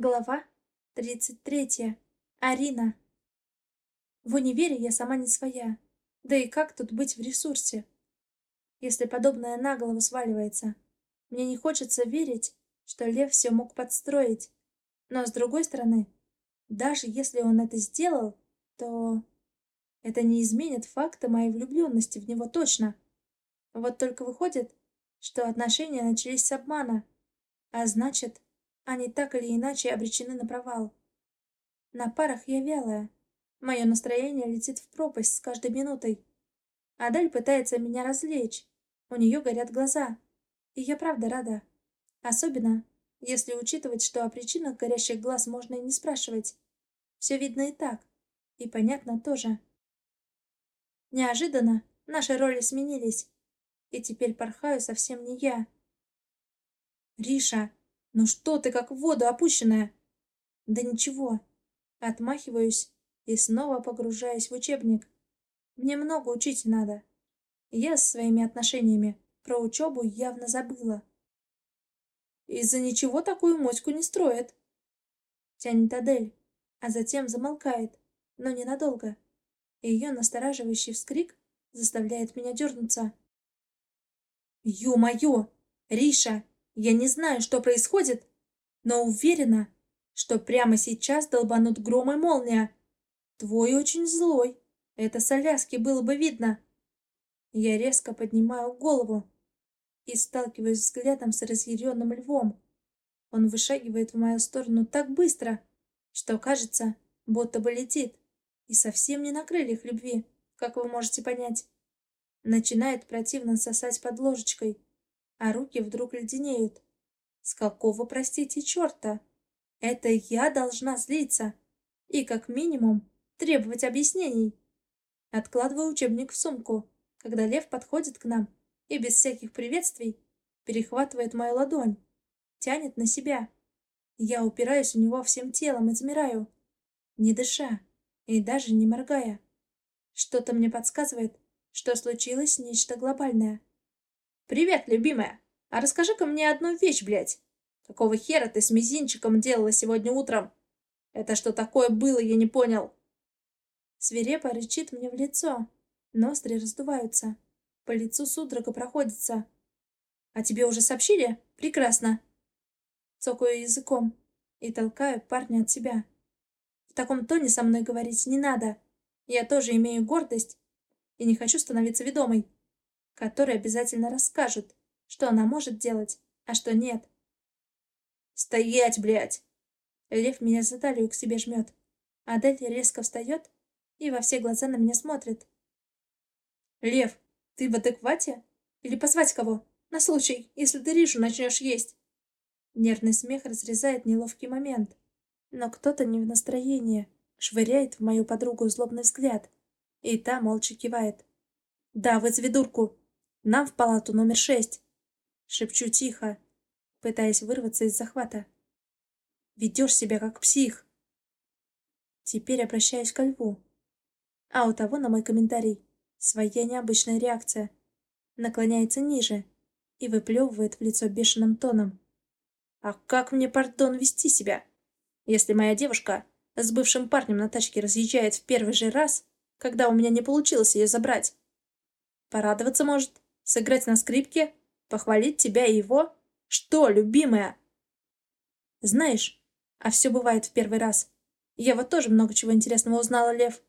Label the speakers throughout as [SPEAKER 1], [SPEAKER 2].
[SPEAKER 1] Глава 33. Арина. В универе я сама не своя. Да и как тут быть в ресурсе? Если подобное на голову сваливается. Мне не хочется верить, что Лев все мог подстроить. Но с другой стороны, даже если он это сделал, то... Это не изменит факта моей влюбленности в него точно. Вот только выходит, что отношения начались с обмана. А значит, они так или иначе обречены на провал. На парах я вялая. Мое настроение летит в пропасть с каждой минутой. Адель пытается меня развлечь. У нее горят глаза. И я правда рада. Особенно, если учитывать, что о причинах горящих глаз можно и не спрашивать. Все видно и так. И понятно тоже. Неожиданно наши роли сменились. И теперь порхаю совсем не я.
[SPEAKER 2] «Риша, «Ну что ты, как в воду опущенная?»
[SPEAKER 1] «Да ничего». Отмахиваюсь и снова погружаюсь в учебник. Мне много учить надо. Я с своими отношениями про учебу явно забыла.
[SPEAKER 2] «Из-за ничего такую моську не строят», —
[SPEAKER 1] тянет Адель, а затем замолкает, но ненадолго. Ее настораживающий вскрик заставляет меня дернуться.
[SPEAKER 2] «Ё-моё! Риша, я не знаю, что происходит, но уверена, что прямо сейчас долбанут гром и молния. Твой очень злой. Это с Аляски было бы видно.
[SPEAKER 1] Я резко поднимаю голову и сталкиваюсь взглядом с разъяренным львом. Он вышагивает в мою сторону так быстро, что кажется, будто бы летит, и совсем не на крыльях любви, как вы можете понять. Начинает противно сосать под ложечкой, а руки вдруг леденеют. С какого, простите, черта? Это я должна злиться и, как минимум, требовать объяснений. Откладываю учебник в сумку, когда лев подходит к нам и без всяких приветствий перехватывает мою ладонь, тянет на себя. Я упираюсь у него всем телом и замираю, не дыша и даже не моргая. Что-то мне подсказывает, что случилось нечто глобальное.
[SPEAKER 2] «Привет, любимая! А расскажи-ка мне одну вещь, блядь! Какого хера ты с мизинчиком делала сегодня утром? Это что такое было, я не понял!»
[SPEAKER 1] Свирепо рычит мне в лицо. Ноздри раздуваются. По лицу судорога проходится.
[SPEAKER 2] «А тебе уже сообщили? Прекрасно!»
[SPEAKER 1] Цокаю языком и толкаю парня от себя. В таком тоне со мной говорить не надо. Я тоже имею гордость и не хочу становиться ведомой которые обязательно расскажут, что она может делать, а что нет.
[SPEAKER 2] «Стоять, блядь!»
[SPEAKER 1] Лев меня за талию к себе жмет. Адель резко встает и во все глаза на меня смотрит.
[SPEAKER 2] «Лев, ты в адеквате? Или позвать кого? На случай, если ты Ришу начнешь есть!»
[SPEAKER 1] Нервный смех разрезает неловкий момент. Но кто-то не в настроении, швыряет в мою подругу злобный взгляд, и та молча кивает.
[SPEAKER 2] «Да, вызови дурку!» Нам в палату номер шесть.
[SPEAKER 1] Шепчу тихо, пытаясь вырваться из захвата. Ведешь себя как псих. Теперь обращаюсь ко льву. А у того на мой комментарий своя необычная реакция. Наклоняется ниже и выплевывает в лицо бешеным тоном.
[SPEAKER 2] А как мне, пардон, вести себя? Если моя девушка с бывшим парнем на тачке разъезжает в первый же раз, когда у меня не получилось ее забрать? Порадоваться может? Сыграть на скрипке? Похвалить тебя и его? Что, любимая?
[SPEAKER 1] Знаешь, а все бывает в первый раз. Я вот тоже много чего интересного узнала, Лев.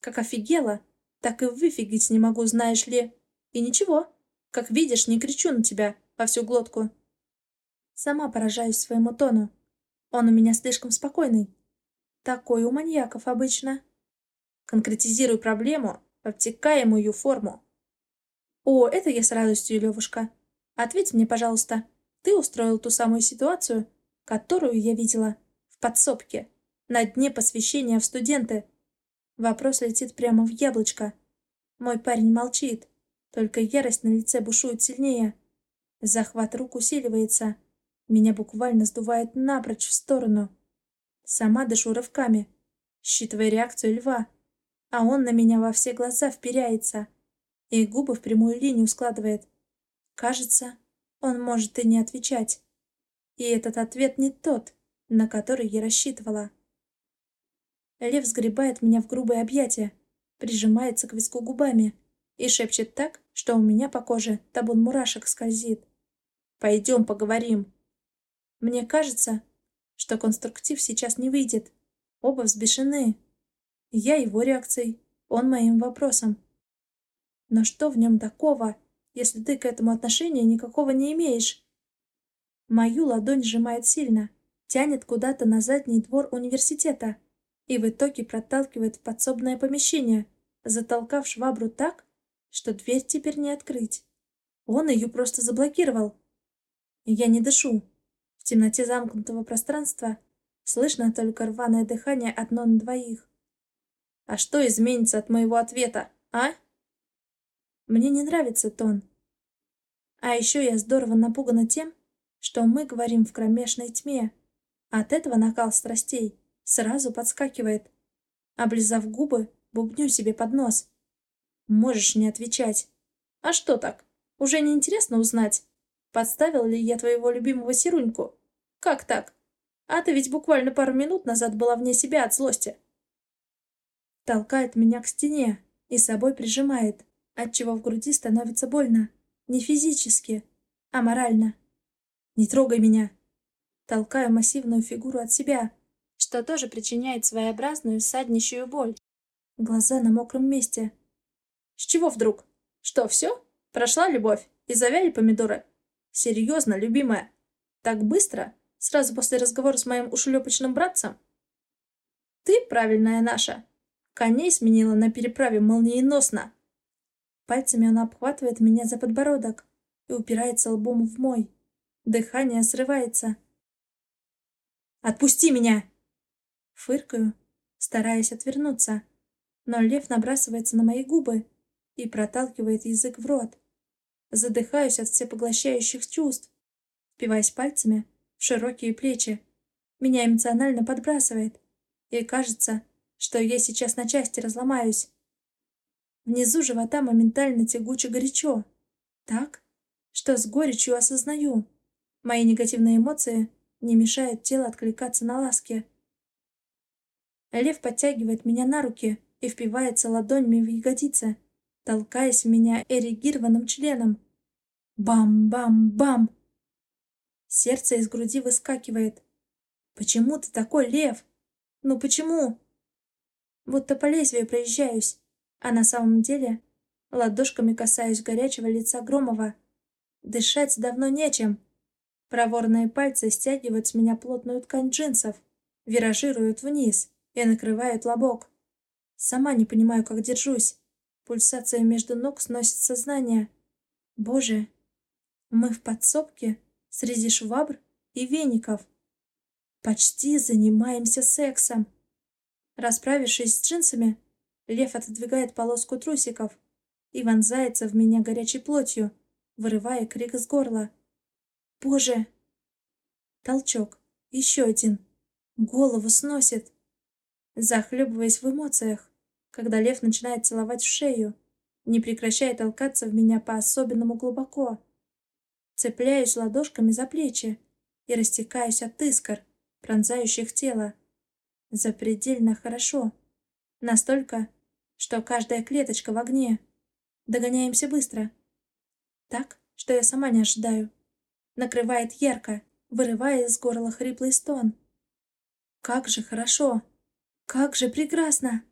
[SPEAKER 1] Как офигела, так и выфигить не могу, знаешь ли. И ничего, как видишь, не кричу на тебя во всю глотку. Сама поражаюсь своему тону. Он у меня слишком спокойный. Такой у маньяков обычно.
[SPEAKER 2] Конкретизируй проблему обтекаемую форму.
[SPEAKER 1] «О, это я с радостью, Левушка. Ответь мне, пожалуйста, ты устроил ту самую ситуацию, которую я видела в подсобке, на дне посвящения в студенты?» Вопрос летит прямо в яблочко. Мой парень молчит, только ярость на лице бушует сильнее. Захват рук усиливается. Меня буквально сдувает напрочь в сторону. Сама дышу рывками, считывая реакцию льва, а он на меня во все глаза вперяется — и губы в прямую линию складывает. Кажется, он может и не отвечать. И этот ответ не тот, на который я рассчитывала. Лев сгребает меня в грубые объятия, прижимается к виску губами и шепчет так, что у меня по коже табун мурашек скользит. «Пойдем поговорим». Мне кажется, что конструктив сейчас не выйдет. Оба взбешены. Я его реакцией, он моим вопросом. Но что в нем такого, если ты к этому отношения никакого не имеешь? Мою ладонь сжимает сильно, тянет куда-то на задний двор университета и в итоге проталкивает в подсобное помещение, затолкав швабру так, что дверь теперь не открыть. Он ее просто заблокировал. Я не дышу. В темноте замкнутого пространства слышно только рваное дыхание одно на двоих. А что изменится от моего ответа, а? Мне не нравится тон. А еще я здорово напугана тем, что мы говорим в кромешной тьме. От этого накал страстей сразу подскакивает. Облизав губы, бубню себе под нос. Можешь не отвечать. А что так? Уже не интересно узнать, подставил ли я твоего любимого Сируньку? Как так? А ты ведь буквально пару минут назад была вне себя от злости. Толкает меня к стене и собой прижимает, отчего в груди становится больно. Не физически, а морально. «Не трогай меня!» Толкаю массивную фигуру от себя, что тоже причиняет своеобразную саднищую боль. Глаза на мокром месте. «С чего вдруг? Что, все? Прошла любовь? И завяли помидоры? Серьезно, любимая? Так быстро? Сразу после разговора с моим ушлепочным братцем?» «Ты правильная наша!» Коней сменила на переправе молниеносно. Пальцами он обхватывает меня за подбородок и упирается лбом в мой. Дыхание срывается. «Отпусти меня!» Фыркаю, стараясь отвернуться, но лев набрасывается на мои губы и проталкивает язык в рот. Задыхаюсь от всепоглощающих чувств, впиваясь пальцами в широкие плечи. Меня эмоционально подбрасывает, и кажется, что я сейчас на части разломаюсь. Внизу живота моментально тягуче горячо. Так, что с горечью осознаю, Мои негативные эмоции не мешают телу откликаться на ласки. Лев подтягивает меня на руки и впивается ладонями в ягодицы, толкаясь в меня эрегированным членом. Бам-бам-бам! Сердце из груди выскакивает. «Почему ты такой, лев? Ну почему?» Будто по лезвию проезжаюсь, а на самом деле ладошками касаюсь горячего лица Громова. Дышать давно нечем. Проворные пальцы стягивают с меня плотную ткань джинсов, виражируют вниз и накрывают лобок. Сама не понимаю, как держусь. Пульсация между ног сносит сознание. Боже, мы в подсобке среди швабр и веников. Почти занимаемся сексом. Расправившись с джинсами, Лев отодвигает полоску трусиков и вонзается в меня горячей плотью, вырывая крик с горла. Боже! Толчок. Еще один. Голову сносит. Захлебываясь в эмоциях, когда лев начинает целовать в шею, не прекращая толкаться в меня по-особенному глубоко. Цепляюсь ладошками за плечи и растекаюсь от искр, пронзающих тело. Запредельно хорошо. Настолько, что каждая клеточка в огне. Догоняемся быстро. Так, что я сама не ожидаю накрывает ярко, вырывая из горла хриплый стон. Как же хорошо! Как же прекрасно!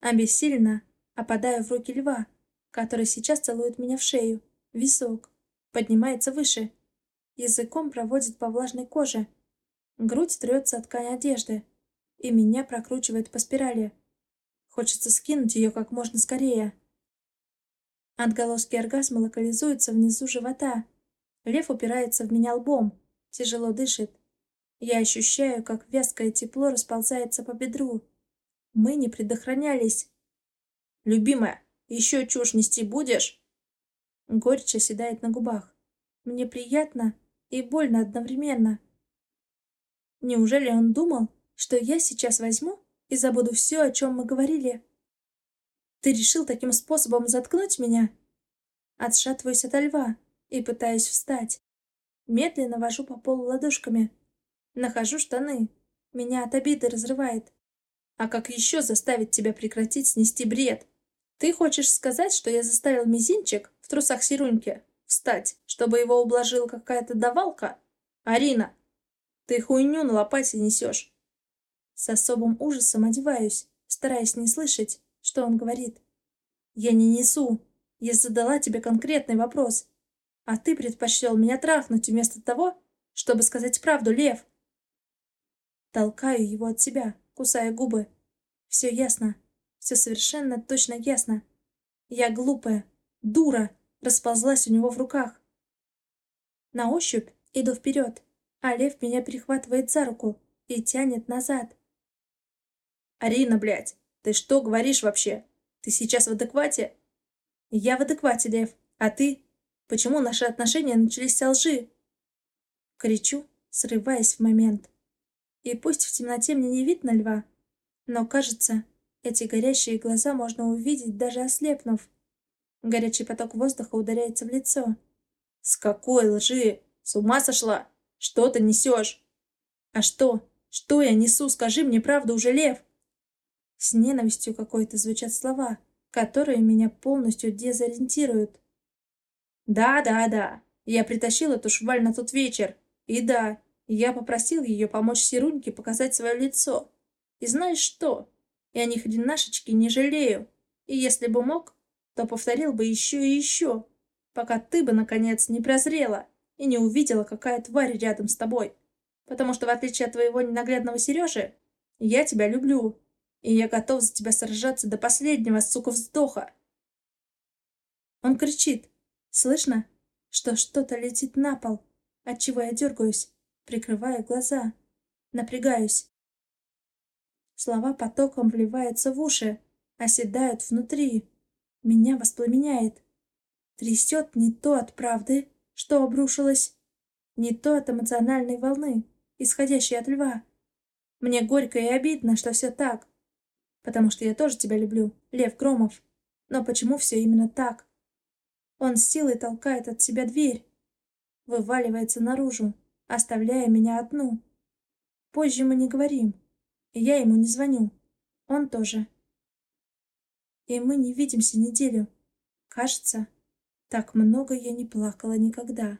[SPEAKER 1] Обессиленно опадаю в руки льва, который сейчас целует меня в шею, висок, поднимается выше, языком проводит по влажной коже, грудь трется от ткань одежды, и меня прокручивает по спирали. Хочется скинуть ее как можно скорее. Отголоски оргазма локализуются внизу живота, Лев упирается в меня лбом, тяжело дышит. Я ощущаю, как вязкое тепло расползается по бедру. Мы не предохранялись. «Любимая, еще чушь нести будешь?» Горечь оседает на губах. Мне приятно и больно одновременно. Неужели он думал, что я сейчас возьму и забуду все, о чем мы говорили? Ты решил таким способом заткнуть меня? Отшатываюсь от льва, и пытаюсь встать. Медленно вожу по полу ладошками. Нахожу штаны. Меня от обиды разрывает.
[SPEAKER 2] А как еще заставить тебя прекратить снести бред? Ты хочешь сказать, что я заставил мизинчик в трусах Сируньки встать, чтобы его ублажила какая-то давалка? Арина, ты хуйню на лопате несешь.
[SPEAKER 1] С особым ужасом одеваюсь, стараясь не слышать, что он говорит.
[SPEAKER 2] Я не несу. Я задала тебе конкретный вопрос. А ты предпочел меня трахнуть вместо того, чтобы сказать правду, Лев.
[SPEAKER 1] Толкаю его от себя, кусая губы. Все ясно. Все совершенно точно ясно. Я глупая, дура, расползлась у него в руках. На ощупь иду вперед, а Лев меня перехватывает за руку и тянет назад.
[SPEAKER 2] «Арина, блядь, ты что говоришь вообще? Ты сейчас в адеквате?»
[SPEAKER 1] «Я в адеквате, Лев. А ты? Почему наши отношения начались со лжи?» Кричу, срываясь в момент. И пусть в темноте мне не видно льва, но, кажется, эти горящие глаза можно увидеть, даже ослепнув. Горячий поток воздуха ударяется в лицо.
[SPEAKER 2] «С какой лжи? С ума сошла? Что ты несешь?»
[SPEAKER 1] «А что? Что я несу? Скажи мне правду уже, Лев!» С ненавистью какой-то звучат слова, которые меня полностью дезориентируют.
[SPEAKER 2] «Да, да, да. Я притащил эту шваль на тот вечер. И да, я попросил ее помочь Сируньке показать свое лицо. И знаешь что? Я ни хренашечки не жалею. И если бы мог, то повторил бы еще и еще, пока ты бы, наконец, не прозрела и не увидела, какая тварь рядом с тобой. Потому что, в отличие от твоего ненаглядного Сережи, я тебя люблю, и я готов за тебя сражаться до последнего, сука, вздоха.
[SPEAKER 1] Он кричит. Слышно, что что-то летит на пол, отчего я дергаюсь, прикрывая глаза. Напрягаюсь. Слова потоком вливаются в уши, оседают внутри. Меня воспламеняет. Трясет не то от правды, что обрушилось, не то от эмоциональной волны, исходящей от льва. Мне горько и обидно, что все так потому что я тоже тебя люблю, Лев Громов. Но почему все именно так? Он с силой толкает от себя дверь, вываливается наружу, оставляя меня одну. Позже мы не говорим, и я ему не звоню. Он тоже. И мы не видимся неделю. Кажется, так много я не плакала никогда.